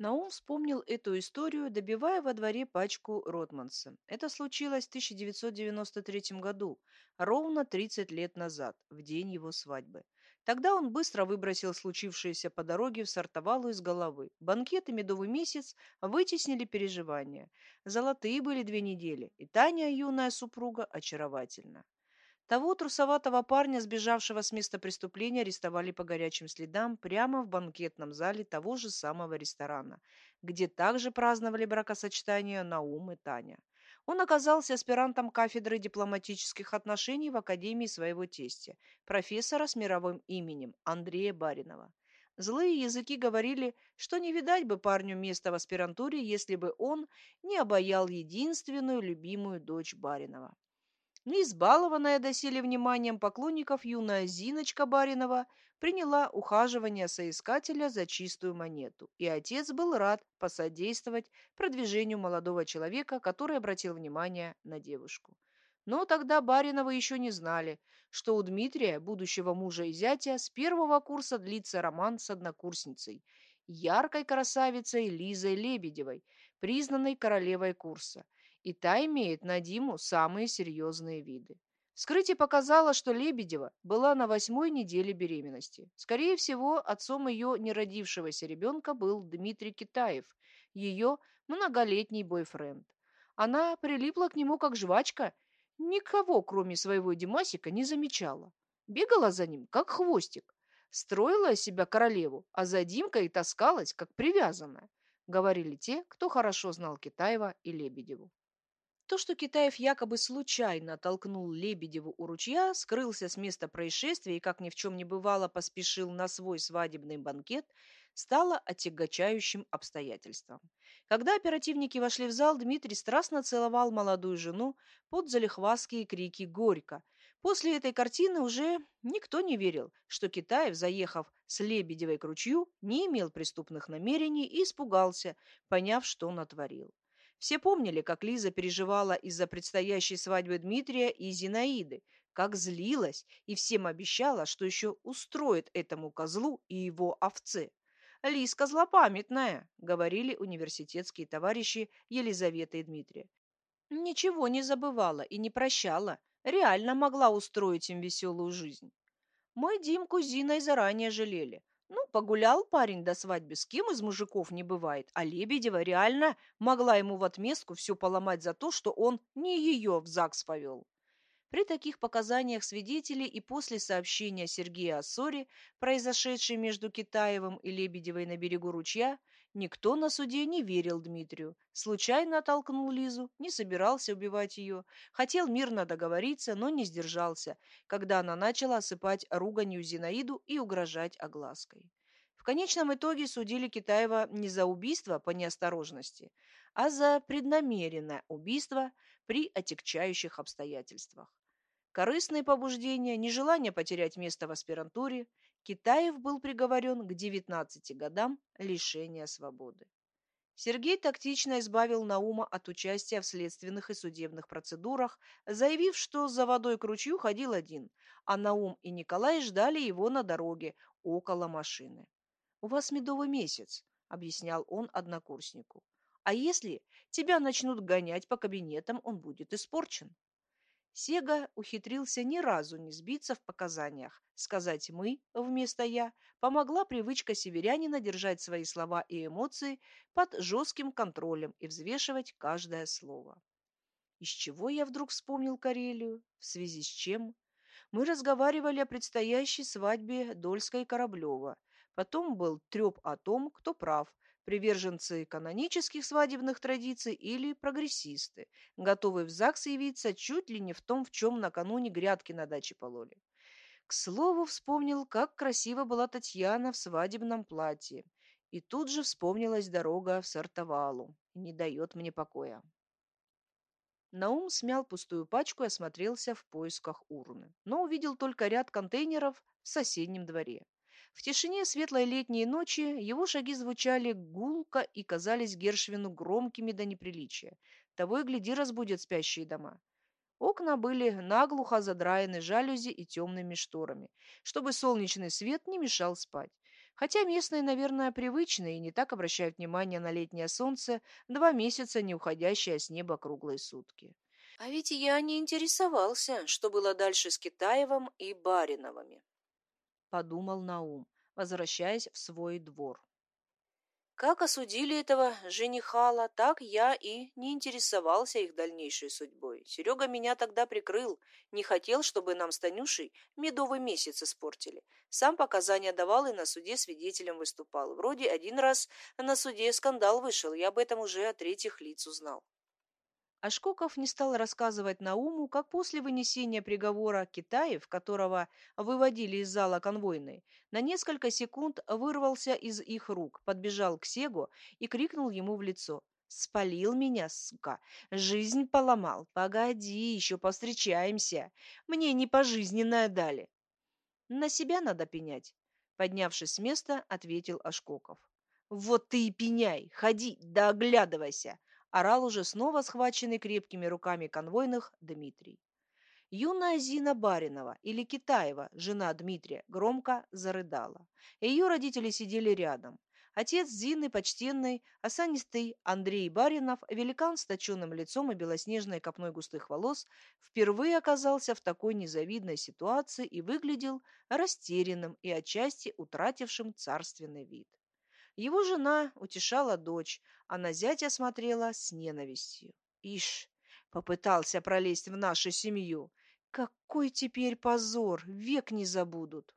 Наум вспомнил эту историю, добивая во дворе пачку Ротманса. Это случилось в 1993 году, ровно 30 лет назад, в день его свадьбы. Тогда он быстро выбросил случившееся по дороге в сортовалу из головы. Банкет и медовый месяц вытеснили переживания. Золотые были две недели, и Таня, юная супруга, очаровательна. Того трусоватого парня, сбежавшего с места преступления, арестовали по горячим следам прямо в банкетном зале того же самого ресторана, где также праздновали бракосочетание Наум и Таня. Он оказался аспирантом кафедры дипломатических отношений в Академии своего тестя, профессора с мировым именем Андрея Баринова. Злые языки говорили, что не видать бы парню места в аспирантуре, если бы он не обаял единственную любимую дочь Баринова. Избалованная доселе вниманием поклонников юная Зиночка Баринова приняла ухаживание соискателя за чистую монету, и отец был рад посодействовать продвижению молодого человека, который обратил внимание на девушку. Но тогда Бариновы еще не знали, что у Дмитрия, будущего мужа и зятя, с первого курса длится роман с однокурсницей, яркой красавицей Лизой Лебедевой, признанной королевой курса – и та имеет на Диму самые серьезные виды. Вскрытие показало, что Лебедева была на восьмой неделе беременности. Скорее всего, отцом ее неродившегося ребенка был Дмитрий Китаев, ее многолетний бойфренд. Она прилипла к нему как жвачка, никого, кроме своего Димасика, не замечала. Бегала за ним, как хвостик. Строила себя королеву, а за Димкой таскалась, как привязанная, говорили те, кто хорошо знал Китаева и Лебедеву. То, что Китаев якобы случайно толкнул Лебедеву у ручья, скрылся с места происшествия и, как ни в чем не бывало, поспешил на свой свадебный банкет, стало отягчающим обстоятельством. Когда оперативники вошли в зал, Дмитрий страстно целовал молодую жену под залихвастские крики «Горько!». После этой картины уже никто не верил, что Китаев, заехав с Лебедевой к ручью, не имел преступных намерений и испугался, поняв, что натворил. Все помнили, как Лиза переживала из-за предстоящей свадьбы Дмитрия и Зинаиды, как злилась и всем обещала, что еще устроит этому козлу и его овце. «Лизка злопамятная», — говорили университетские товарищи Елизаветы и Дмитрия. Ничего не забывала и не прощала, реально могла устроить им веселую жизнь. Мы Димку с Зиной заранее жалели. Погулял парень до свадьбы, с кем из мужиков не бывает, а Лебедева реально могла ему в отместку все поломать за то, что он не ее в ЗАГС повел. При таких показаниях свидетелей и после сообщения Сергея о ссоре, произошедшей между Китаевым и Лебедевой на берегу ручья, никто на суде не верил Дмитрию. Случайно оттолкнул Лизу, не собирался убивать ее, хотел мирно договориться, но не сдержался, когда она начала осыпать руганью Зинаиду и угрожать оглаской. В конечном итоге судили Китаева не за убийство по неосторожности, а за преднамеренное убийство при отягчающих обстоятельствах. Корыстные побуждения, нежелание потерять место в аспирантуре, Китаев был приговорен к 19 годам лишения свободы. Сергей тактично избавил Наума от участия в следственных и судебных процедурах, заявив, что за водой к ручью ходил один, а Наум и Николай ждали его на дороге около машины. «У вас медовый месяц», — объяснял он однокурснику. «А если тебя начнут гонять по кабинетам, он будет испорчен». Сега ухитрился ни разу не сбиться в показаниях. Сказать «мы» вместо «я» помогла привычка северянина держать свои слова и эмоции под жестким контролем и взвешивать каждое слово. Из чего я вдруг вспомнил Карелию? В связи с чем? Мы разговаривали о предстоящей свадьбе Дольска и Кораблева. Потом был треп о том, кто прав, приверженцы канонических свадебных традиций или прогрессисты, готовые в ЗАГС явиться чуть ли не в том, в чем накануне грядки на даче пололи. К слову, вспомнил, как красиво была Татьяна в свадебном платье. И тут же вспомнилась дорога в Сартовалу. Не дает мне покоя. Наум смял пустую пачку и осмотрелся в поисках урны, но увидел только ряд контейнеров в соседнем дворе. В тишине светлой летней ночи его шаги звучали гулко и казались Гершвину громкими до неприличия. Того и гляди разбудят спящие дома. Окна были наглухо задраены жалюзи и темными шторами, чтобы солнечный свет не мешал спать. Хотя местные, наверное, привычные и не так обращают внимание на летнее солнце, два месяца не уходящее с неба круглые сутки. А ведь я не интересовался, что было дальше с Китаевым и Бариновыми. Подумал Наум, возвращаясь в свой двор. Как осудили этого женихала, так я и не интересовался их дальнейшей судьбой. Серега меня тогда прикрыл, не хотел, чтобы нам с Танюшей медовый месяц испортили. Сам показания давал и на суде свидетелем выступал. Вроде один раз на суде скандал вышел, я об этом уже от третьих лиц узнал. Ашкоков не стал рассказывать Науму, как после вынесения приговора Китаев, которого выводили из зала конвойной, на несколько секунд вырвался из их рук, подбежал к Сегу и крикнул ему в лицо. «Спалил меня, сука! Жизнь поломал! Погоди, еще повстречаемся! Мне не пожизненное дали!» «На себя надо пенять!» Поднявшись с места, ответил Ашкоков. «Вот ты и пеняй! Ходи, да оглядывайся!» Орал уже снова схваченный крепкими руками конвойных Дмитрий. Юная Зина Баринова или Китаева, жена Дмитрия, громко зарыдала. Ее родители сидели рядом. Отец Зины, почтенный, осанистый Андрей Баринов, великан с точенным лицом и белоснежной копной густых волос, впервые оказался в такой незавидной ситуации и выглядел растерянным и отчасти утратившим царственный вид. Его жена утешала дочь, а на зятя смотрела с ненавистью. Ишь, попытался пролезть в нашу семью. Какой теперь позор, век не забудут.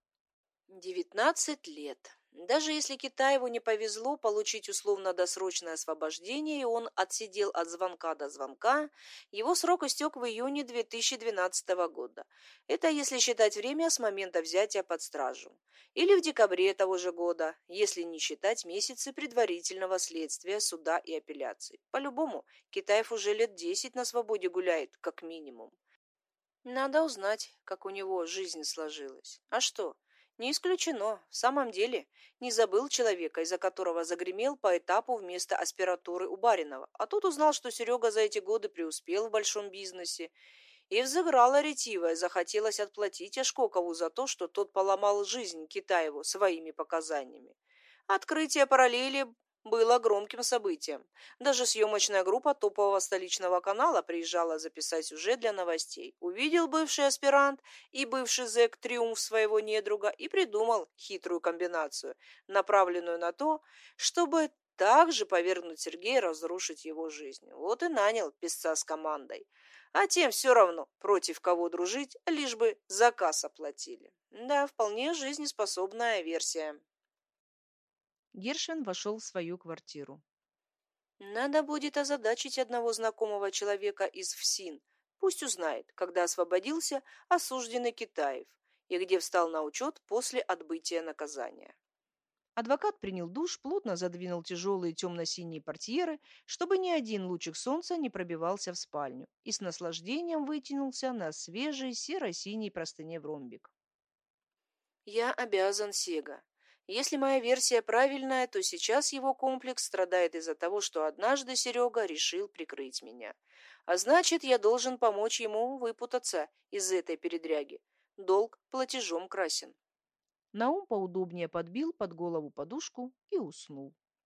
Девятнадцать лет. Даже если Китаеву не повезло получить условно-досрочное освобождение, и он отсидел от звонка до звонка, его срок истек в июне 2012 года. Это если считать время с момента взятия под стражу. Или в декабре того же года, если не считать месяцы предварительного следствия, суда и апелляции. По-любому, Китаев уже лет десять на свободе гуляет, как минимум. Надо узнать, как у него жизнь сложилась. А что? Не исключено. В самом деле, не забыл человека, из-за которого загремел по этапу вместо аспиратуры у Баринова. А тут узнал, что Серега за эти годы преуспел в большом бизнесе. И взыграла ретивая, захотелось отплатить Ашкокову за то, что тот поломал жизнь Китаеву своими показаниями. Открытие параллели было громким событием. Даже съемочная группа топового столичного канала приезжала записать сюжет для новостей. Увидел бывший аспирант и бывший зэк триумф своего недруга и придумал хитрую комбинацию, направленную на то, чтобы также повергнуть Сергея и разрушить его жизнь. Вот и нанял писца с командой. А тем все равно, против кого дружить, лишь бы заказ оплатили. Да, вполне жизнеспособная версия. Гершвин вошел в свою квартиру. «Надо будет озадачить одного знакомого человека из ФСИН. Пусть узнает, когда освободился осужденный Китаев и где встал на учет после отбытия наказания». Адвокат принял душ, плотно задвинул тяжелые темно-синие портьеры, чтобы ни один лучик солнца не пробивался в спальню, и с наслаждением вытянулся на свежей серо-синей простыне в ромбик. «Я обязан, Сега. Если моя версия правильная, то сейчас его комплекс страдает из-за того, что однажды Серега решил прикрыть меня. А значит, я должен помочь ему выпутаться из этой передряги. Долг платежом красен. Наум поудобнее подбил под голову подушку и уснул.